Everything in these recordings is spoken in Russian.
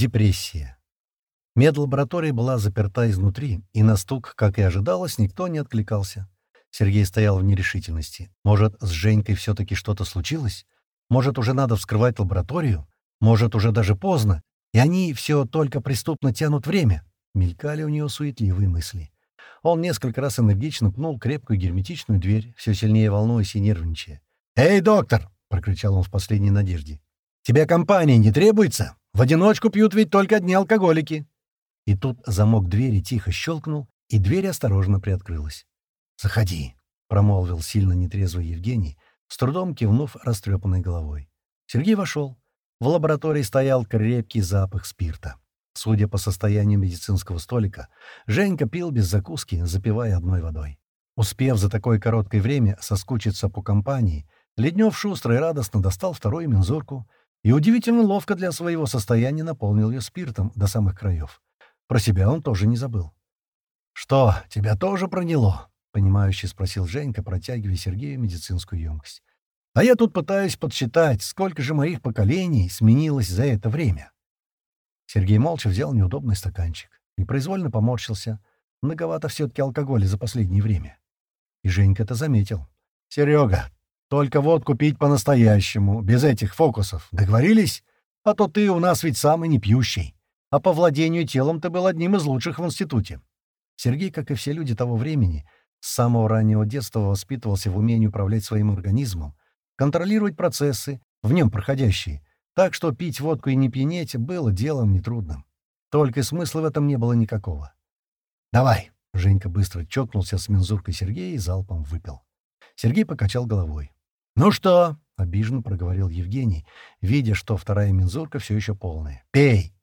Депрессия. Медлаборатория была заперта изнутри, и на стук, как и ожидалось, никто не откликался. Сергей стоял в нерешительности. Может, с Женькой все-таки что-то случилось? Может, уже надо вскрывать лабораторию? Может, уже даже поздно, и они все только преступно тянут время? Мелькали у него суетливые мысли. Он несколько раз энергично пнул крепкую герметичную дверь, все сильнее волнуясь и нервничая. «Эй, доктор!» — прокричал он в последней надежде. «Тебе компания не требуется? В одиночку пьют ведь только одни алкоголики!» И тут замок двери тихо щелкнул, и дверь осторожно приоткрылась. «Заходи», — промолвил сильно нетрезвый Евгений, с трудом кивнув растрепанной головой. Сергей вошел. В лаборатории стоял крепкий запах спирта. Судя по состоянию медицинского столика, Женька пил без закуски, запивая одной водой. Успев за такое короткое время соскучиться по компании, Леднев шустро и радостно достал вторую мензурку и удивительно ловко для своего состояния наполнил ее спиртом до самых краев. Про себя он тоже не забыл. «Что, тебя тоже проняло?» — понимающе спросил Женька, протягивая Сергею медицинскую емкость. «А я тут пытаюсь подсчитать, сколько же моих поколений сменилось за это время». Сергей молча взял неудобный стаканчик и произвольно поморщился. Многовато все-таки алкоголя за последнее время. И Женька это заметил. «Серега, только водку пить по-настоящему, без этих фокусов. Договорились? А то ты у нас ведь самый непьющий. А по владению телом ты был одним из лучших в институте». Сергей, как и все люди того времени, — с самого раннего детства воспитывался в умении управлять своим организмом, контролировать процессы, в нем проходящие, так что пить водку и не пьянеть было делом нетрудным. Только смысла в этом не было никакого. «Давай!» — Женька быстро чокнулся с мензуркой Сергея и залпом выпил. Сергей покачал головой. «Ну что?» — обиженно проговорил Евгений, видя, что вторая мензурка все еще полная. «Пей!»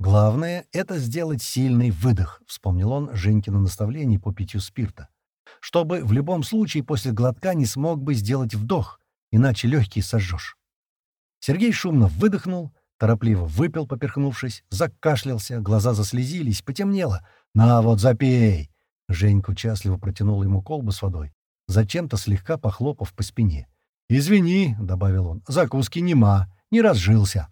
«Главное — это сделать сильный выдох», — вспомнил он Женькино наставление по питью спирта чтобы в любом случае после глотка не смог бы сделать вдох, иначе легкие сожжешь. Сергей шумно выдохнул, торопливо выпил, поперхнувшись, закашлялся, глаза заслезились, потемнело. «На вот, запей!» Женька участливо протянул ему колбу с водой, зачем-то слегка похлопав по спине. «Извини», — добавил он, — «закуски нема, не разжился».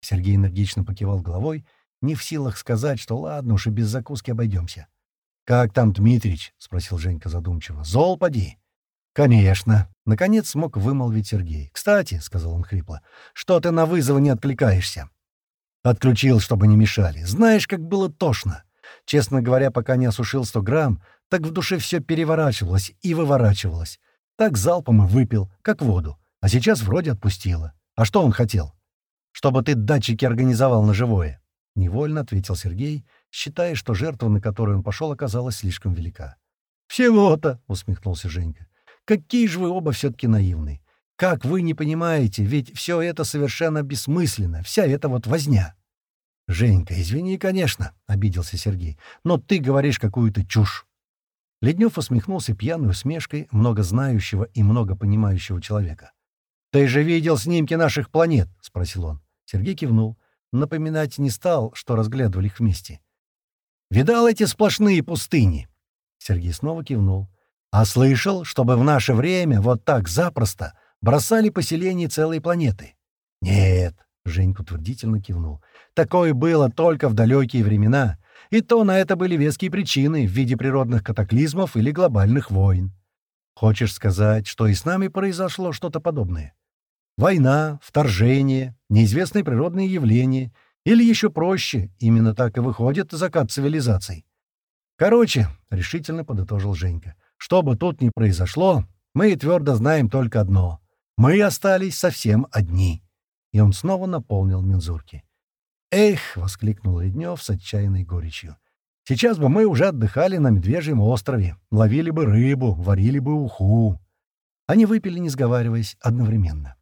Сергей энергично покивал головой, не в силах сказать, что ладно уж и без закуски обойдемся. «Как там Дмитрич?» — спросил Женька задумчиво. «Зол поди?» «Конечно!» — наконец смог вымолвить Сергей. «Кстати», — сказал он хрипло, — «что ты на вызовы не откликаешься?» Отключил, чтобы не мешали. Знаешь, как было тошно. Честно говоря, пока не осушил сто грамм, так в душе все переворачивалось и выворачивалось. Так залпом выпил, как воду. А сейчас вроде отпустило. А что он хотел? Чтобы ты датчики организовал на живое. Невольно ответил Сергей, считая, что жертва, на которую он пошел, оказалась слишком велика. «Всего-то!» — усмехнулся Женька. «Какие же вы оба все-таки наивные! Как вы не понимаете, ведь все это совершенно бессмысленно, вся эта вот возня!» «Женька, извини, конечно», — обиделся Сергей, — «но ты говоришь какую-то чушь». Леднев усмехнулся пьяной усмешкой много знающего и много понимающего человека. «Ты же видел снимки наших планет?» — спросил он. Сергей кивнул. Напоминать не стал, что разглядывали их вместе. Видал эти сплошные пустыни?» Сергей снова кивнул. «А слышал, чтобы в наше время вот так запросто бросали поселение целой планеты?» «Нет», — Женька утвердительно кивнул. «Такое было только в далекие времена, и то на это были веские причины в виде природных катаклизмов или глобальных войн. Хочешь сказать, что и с нами произошло что-то подобное? Война, вторжение, неизвестные природные явления — или еще проще, именно так и выходит закат цивилизаций. Короче, — решительно подытожил Женька, — что бы тут ни произошло, мы твердо знаем только одно — мы остались совсем одни. И он снова наполнил мензурки. «Эх!» — воскликнул Леднев с отчаянной горечью. «Сейчас бы мы уже отдыхали на Медвежьем острове, ловили бы рыбу, варили бы уху». Они выпили, не сговариваясь, одновременно.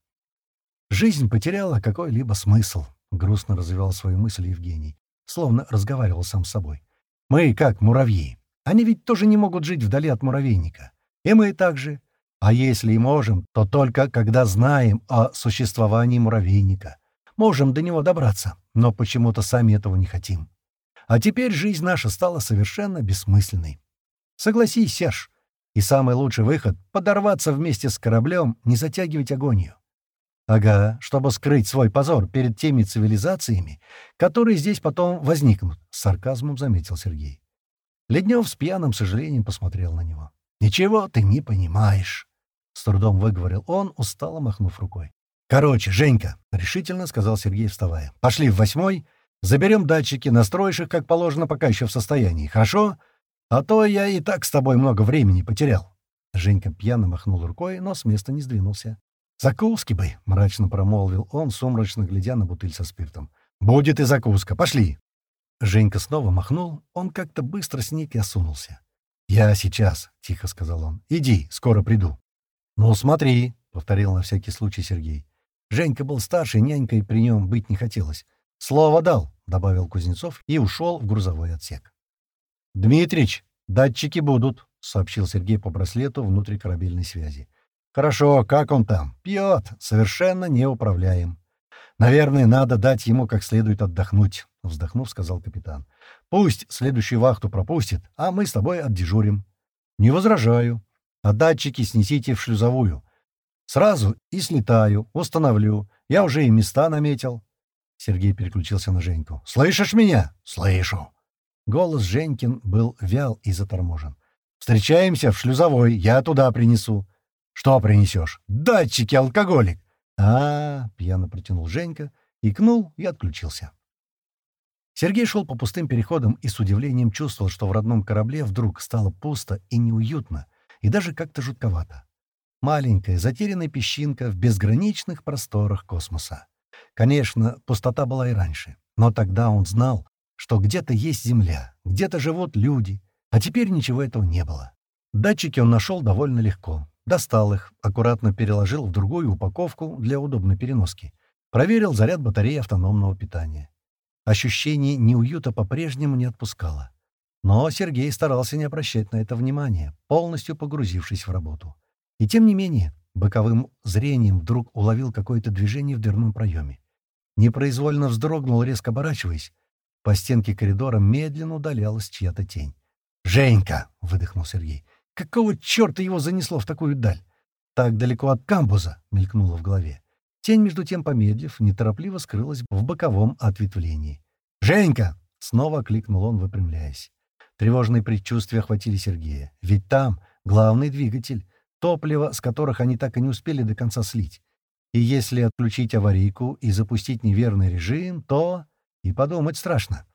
Жизнь потеряла какой-либо смысл. — грустно развивал свою мысль Евгений, словно разговаривал сам с собой. «Мы как муравьи. Они ведь тоже не могут жить вдали от муравейника. И мы также. А если и можем, то только когда знаем о существовании муравейника. Можем до него добраться, но почему-то сами этого не хотим. А теперь жизнь наша стала совершенно бессмысленной. Согласись, Серж, и самый лучший выход — подорваться вместе с кораблем, не затягивать агонию. «Ага, чтобы скрыть свой позор перед теми цивилизациями, которые здесь потом возникнут», — с сарказмом заметил Сергей. Леднев с пьяным сожалением посмотрел на него. «Ничего ты не понимаешь», — с трудом выговорил он, устало махнув рукой. «Короче, Женька», — решительно сказал Сергей, вставая, — «пошли в восьмой, заберем датчики, настроишь их, как положено, пока еще в состоянии, хорошо? А то я и так с тобой много времени потерял». Женька пьяно махнул рукой, но с места не сдвинулся. «Закуски бы», — мрачно промолвил он, сумрачно глядя на бутыль со спиртом. «Будет и закуска. Пошли!» Женька снова махнул, он как-то быстро сник и осунулся. «Я сейчас», — тихо сказал он. «Иди, скоро приду». «Ну, смотри», — повторил на всякий случай Сергей. Женька был старше, нянькой при нем быть не хотелось. «Слово дал», — добавил Кузнецов и ушел в грузовой отсек. «Дмитрич, датчики будут», — сообщил Сергей по браслету внутри корабельной связи. «Хорошо, как он там? Пьет, совершенно неуправляем. Наверное, надо дать ему как следует отдохнуть», — вздохнув, сказал капитан. «Пусть следующую вахту пропустит, а мы с тобой отдежурим». «Не возражаю. А датчики снесите в шлюзовую. Сразу и слетаю, установлю. Я уже и места наметил». Сергей переключился на Женьку. «Слышишь меня?» «Слышу». Голос Женькин был вял и заторможен. Встречаемся в шлюзовой, я туда принесу. Что принесешь? Датчики, алкоголик. А, -а, -а пьяно протянул Женька, икнул и отключился. Сергей шел по пустым переходам и с удивлением чувствовал, что в родном корабле вдруг стало пусто и неуютно, и даже как-то жутковато. Маленькая, затерянная песчинка в безграничных просторах космоса. Конечно, пустота была и раньше, но тогда он знал, что где-то есть Земля, где-то живут люди, а теперь ничего этого не было. Датчики он нашел довольно легко. Достал их, аккуратно переложил в другую упаковку для удобной переноски. Проверил заряд батареи автономного питания. Ощущение неуюта по-прежнему не отпускало. Но Сергей старался не обращать на это внимания, полностью погрузившись в работу. И тем не менее, боковым зрением вдруг уловил какое-то движение в дверном проеме. Непроизвольно вздрогнул, резко оборачиваясь. По стенке коридора медленно удалялась чья-то тень. «Женька!» — выдохнул Сергей. «Какого черта его занесло в такую даль? Так далеко от камбуза!» — мелькнуло в голове. Тень, между тем помедлив, неторопливо скрылась в боковом ответвлении. «Женька!» — снова окликнул он, выпрямляясь. Тревожные предчувствия охватили Сергея. Ведь там главный двигатель, топливо, с которых они так и не успели до конца слить. И если отключить аварийку и запустить неверный режим, то... И подумать страшно.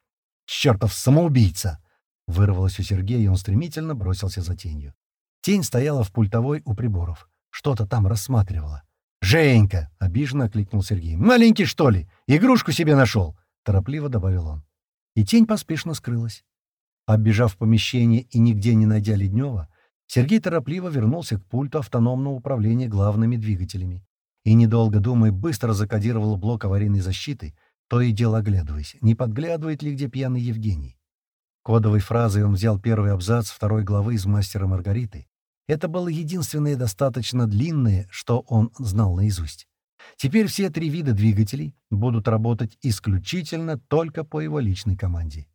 «Чертов самоубийца!» Вырвалось у Сергея, и он стремительно бросился за тенью. Тень стояла в пультовой у приборов. Что-то там рассматривала. «Женька!» — обиженно окликнул Сергей. «Маленький, что ли? Игрушку себе нашел!» — торопливо добавил он. И тень поспешно скрылась. Оббежав помещение и нигде не найдя Леднева, Сергей торопливо вернулся к пульту автономного управления главными двигателями и, недолго думая, быстро закодировал блок аварийной защиты, то и дело оглядываясь, не подглядывает ли где пьяный Евгений. Кодовой фразой он взял первый абзац второй главы из «Мастера Маргариты». Это было единственное достаточно длинное, что он знал наизусть. Теперь все три вида двигателей будут работать исключительно только по его личной команде.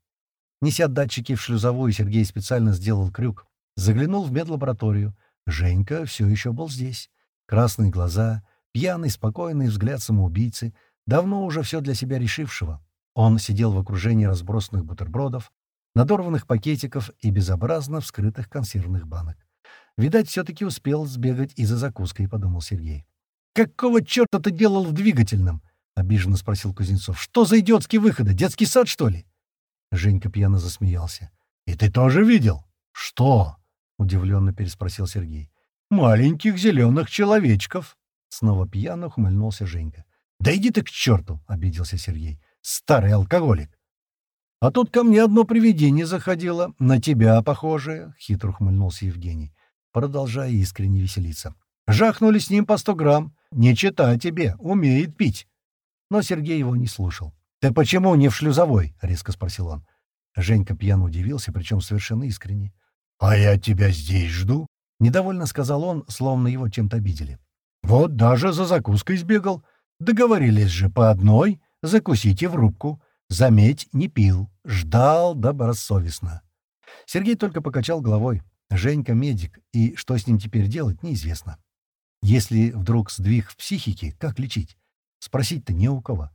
Неся датчики в шлюзовую, Сергей специально сделал крюк. Заглянул в медлабораторию. Женька все еще был здесь. Красные глаза, пьяный, спокойный взгляд самоубийцы, давно уже все для себя решившего. Он сидел в окружении разбросанных бутербродов, надорванных пакетиков и безобразно вскрытых консервных банок. Видать, все-таки успел сбегать и за закуской, — подумал Сергей. «Какого черта ты делал в двигательном?» — обиженно спросил Кузнецов. «Что за идиотские выходы? Детский сад, что ли?» Женька пьяно засмеялся. «И ты тоже видел?» «Что?» — удивленно переспросил Сергей. «Маленьких зеленых человечков!» Снова пьяно ухмыльнулся Женька. «Да иди ты к черту!» — обиделся Сергей. «Старый алкоголик!» «А тут ко мне одно привидение заходило, на тебя похожее», — хитро ухмыльнулся Евгений, продолжая искренне веселиться. «Жахнули с ним по сто грамм. Не читай тебе, умеет пить». Но Сергей его не слушал. «Ты почему не в шлюзовой?» — резко спросил он. Женька пьяно удивился, причем совершенно искренне. «А я тебя здесь жду», — недовольно сказал он, словно его чем-то обидели. «Вот даже за закуской сбегал. Договорились же по одной, закусите в рубку. Заметь, не пил, ждал добросовестно. Сергей только покачал головой. Женька медик, и что с ним теперь делать, неизвестно. Если вдруг сдвиг в психике, как лечить? Спросить-то не у кого.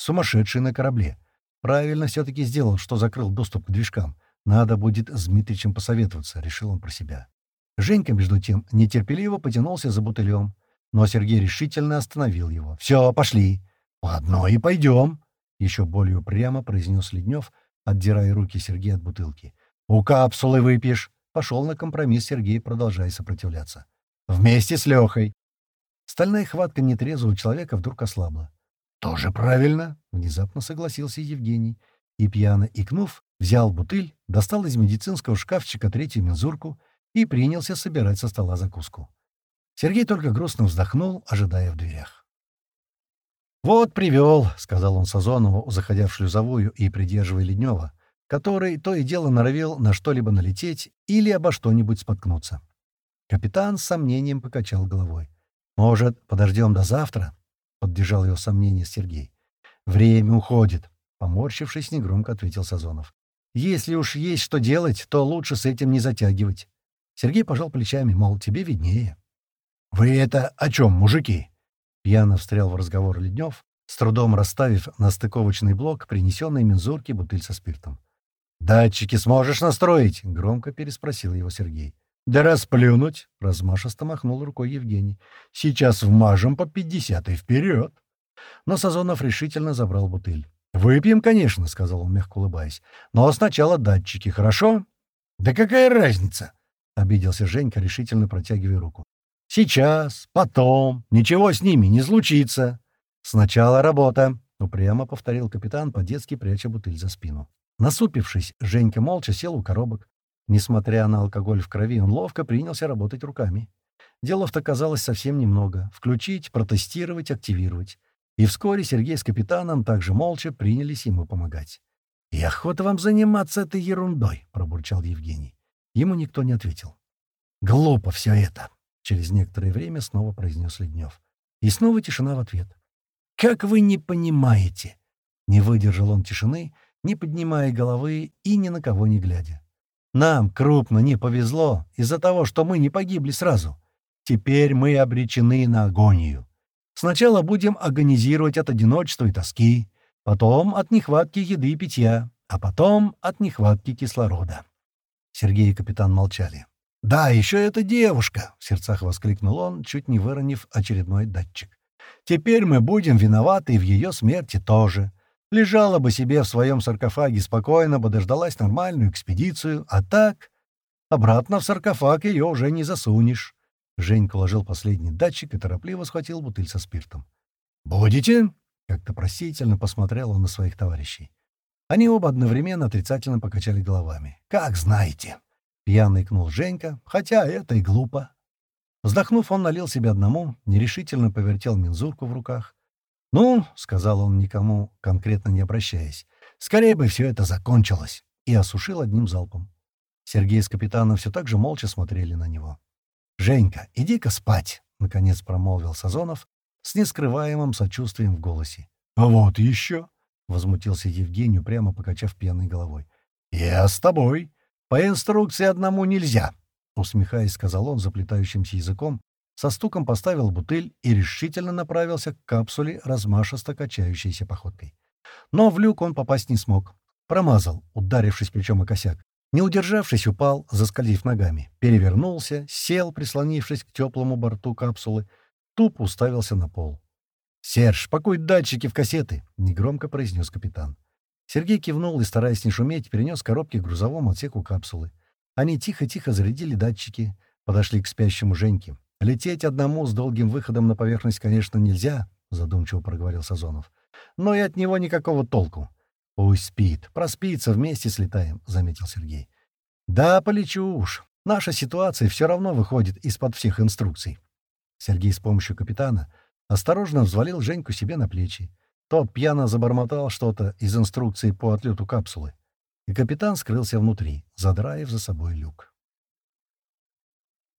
Сумасшедший на корабле. Правильно все-таки сделал, что закрыл доступ к движкам. Надо будет с Дмитричем посоветоваться, решил он про себя. Женька, между тем, нетерпеливо потянулся за бутылем, но Сергей решительно остановил его. «Все, пошли!» «Ладно, и пойдем!» — еще более упрямо произнес Леднев, отдирая руки Сергея от бутылки. «У капсулы выпьешь!» — пошел на компромисс Сергей, продолжая сопротивляться. «Вместе с Лехой!» Стальная хватка нетрезвого человека вдруг ослабла. «Тоже правильно!» — внезапно согласился Евгений. И, пьяно икнув, взял бутыль, достал из медицинского шкафчика третью мензурку и принялся собирать со стола закуску. Сергей только грустно вздохнул, ожидая в дверях. «Вот привел», — сказал он Сазонову, заходя в шлюзовую и придерживая Леднева, который то и дело норовил на что-либо налететь или обо что-нибудь споткнуться. Капитан с сомнением покачал головой. «Может, подождем до завтра?» — поддержал его сомнение Сергей. «Время уходит», — поморщившись, негромко ответил Сазонов. «Если уж есть что делать, то лучше с этим не затягивать». Сергей пожал плечами, мол, тебе виднее. «Вы это о чем, мужики?» Пьяно встрял в разговор Леднев, с трудом расставив на стыковочный блок принесенный мензурки бутыль со спиртом. «Датчики сможешь настроить?» — громко переспросил его Сергей. «Да расплюнуть!» — размашисто махнул рукой Евгений. «Сейчас вмажем по пятьдесят и вперед!» Но Сазонов решительно забрал бутыль. «Выпьем, конечно», — сказал он, мягко улыбаясь. «Но сначала датчики, хорошо?» «Да какая разница?» — обиделся Женька, решительно протягивая руку. «Сейчас, потом, ничего с ними не случится. Сначала работа», — упрямо повторил капитан, по-детски пряча бутыль за спину. Насупившись, Женька молча сел у коробок. Несмотря на алкоголь в крови, он ловко принялся работать руками. Делов-то казалось совсем немного. Включить, протестировать, активировать. И вскоре Сергей с капитаном также молча принялись ему помогать. «И охота вам заниматься этой ерундой», — пробурчал Евгений. Ему никто не ответил. «Глупо все это», — через некоторое время снова произнес Леднев. И снова тишина в ответ. «Как вы не понимаете?» Не выдержал он тишины, не поднимая головы и ни на кого не глядя. «Нам крупно не повезло из-за того, что мы не погибли сразу. Теперь мы обречены на агонию. Сначала будем агонизировать от одиночества и тоски, потом от нехватки еды и питья, а потом от нехватки кислорода». Сергей и капитан молчали. «Да, еще эта девушка!» — в сердцах воскликнул он, чуть не выронив очередной датчик. «Теперь мы будем виноваты и в ее смерти тоже. Лежала бы себе в своем саркофаге спокойно бы дождалась нормальную экспедицию, а так... Обратно в саркофаг ее уже не засунешь». Женька ложил последний датчик и торопливо схватил бутыль со спиртом. «Будете?» — как-то просительно посмотрел он на своих товарищей. Они оба одновременно отрицательно покачали головами. «Как знаете!» — пьяно икнул Женька, хотя это и глупо. Вздохнув, он налил себе одному, нерешительно повертел мензурку в руках. «Ну», — сказал он никому, конкретно не обращаясь, — «скорее бы все это закончилось», и осушил одним залпом. Сергей с капитаном все так же молча смотрели на него. «Женька, иди-ка спать», — наконец промолвил Сазонов с нескрываемым сочувствием в голосе. «А вот еще», возмутился Евгений, прямо покачав пьяной головой. «Я с тобой. По инструкции одному нельзя», — усмехаясь, сказал он заплетающимся языком, со стуком поставил бутыль и решительно направился к капсуле, размашисто качающейся походкой. Но в люк он попасть не смог. Промазал, ударившись плечом о косяк. Не удержавшись, упал, заскользив ногами. Перевернулся, сел, прислонившись к теплому борту капсулы, тупо уставился на пол. «Серж, пакуй датчики в кассеты!» — негромко произнес капитан. Сергей кивнул и, стараясь не шуметь, перенес коробки к грузовому отсеку капсулы. Они тихо-тихо зарядили датчики, подошли к спящему Женьке. «Лететь одному с долгим выходом на поверхность, конечно, нельзя», — задумчиво проговорил Сазонов. «Но и от него никакого толку». «Пусть спит. Проспится, вместе слетаем», — заметил Сергей. «Да, полечу уж. Наша ситуация все равно выходит из-под всех инструкций». Сергей с помощью капитана Осторожно взвалил Женьку себе на плечи. Тот пьяно забормотал что-то из инструкции по отлету капсулы. И капитан скрылся внутри, задраив за собой люк.